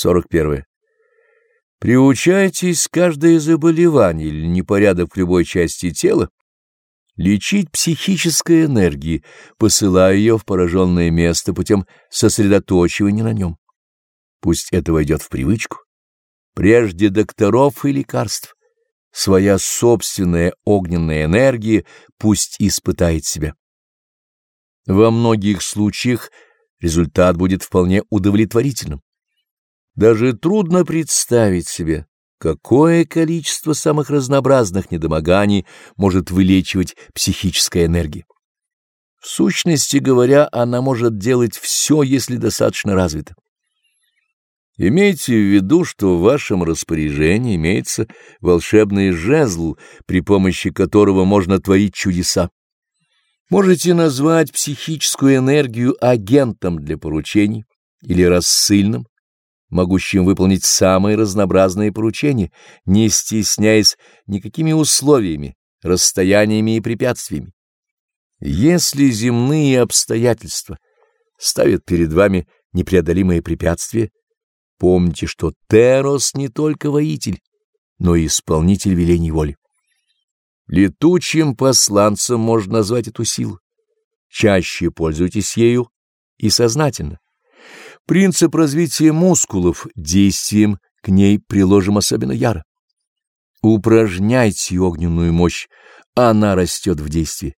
41. Приучайтесь каждое заболевание или непорядок в любой части тела лечить психической энергией, посылая ее в пораженное место путем сосредоточивания на нем. Пусть это войдет в привычку. Прежде докторов и лекарств, своя собственная огненная энергия пусть испытает себя. Во многих случаях результат будет вполне удовлетворительным. Даже трудно представить себе, какое количество самых разнообразных недомоганий может вылечивать психическая энергия. В сущности говоря, она может делать все, если достаточно развита. Имейте в виду, что в вашем распоряжении имеется волшебный жезл, при помощи которого можно творить чудеса. Можете назвать психическую энергию агентом для поручений или рассыльным, могущим выполнить самые разнообразные поручения, не стесняясь никакими условиями, расстояниями и препятствиями. Если земные обстоятельства ставят перед вами непреодолимые препятствия, помните, что Терос не только воитель, но и исполнитель велений воли. Летучим посланцем можно назвать эту силу. Чаще пользуйтесь ею и сознательно. Принцип развития мускулов действием к ней приложим особенно яро. Упражняйте огненную мощь, она растет в действии.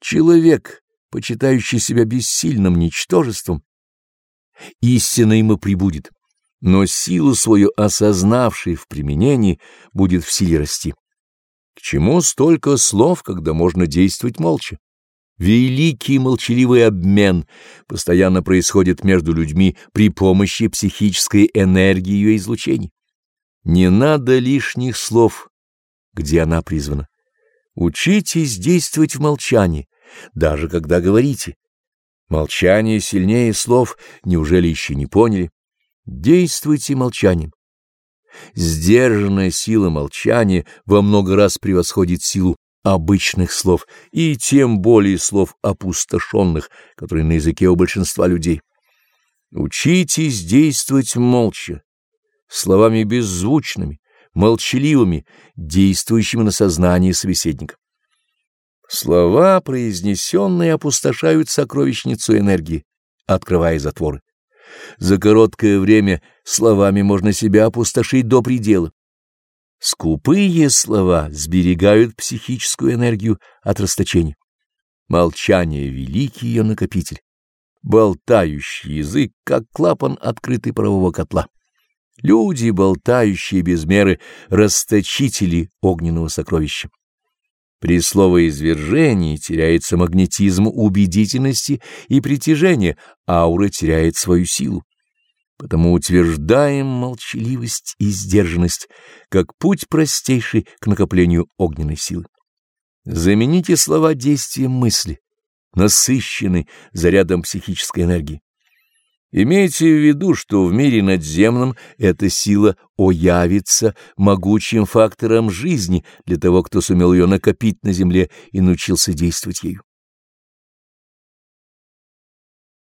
Человек, почитающий себя бессильным ничтожеством, истинно ему прибудет, но силу свою осознавший в применении будет в силе расти. К чему столько слов, когда можно действовать молча? Великий молчаливый обмен постоянно происходит между людьми при помощи психической энергии ее излучений. Не надо лишних слов, где она призвана. Учитесь действовать в молчании, даже когда говорите. Молчание сильнее слов, неужели еще не поняли? Действуйте молчанием. Сдержанная сила молчания во много раз превосходит силу обычных слов, и тем более слов опустошенных, которые на языке у большинства людей. Учитесь действовать молча, словами беззвучными, молчаливыми, действующими на сознание собеседника. Слова, произнесенные, опустошают сокровищницу энергии, открывая затворы. За короткое время словами можно себя опустошить до предела. Скупые слова сберегают психическую энергию от расточения. Молчание — великий ее накопитель. Болтающий язык, как клапан открытый парового котла. Люди, болтающие без меры, расточители огненного сокровища. При словоизвержении теряется магнетизм убедительности и притяжения, аура теряет свою силу. Потому утверждаем молчаливость и сдержанность как путь простейший к накоплению огненной силы. Замените слова действием мысли, насыщенной зарядом психической энергии. Имейте в виду, что в мире надземном эта сила оявится могучим фактором жизни для того, кто сумел ее накопить на земле и научился действовать ею.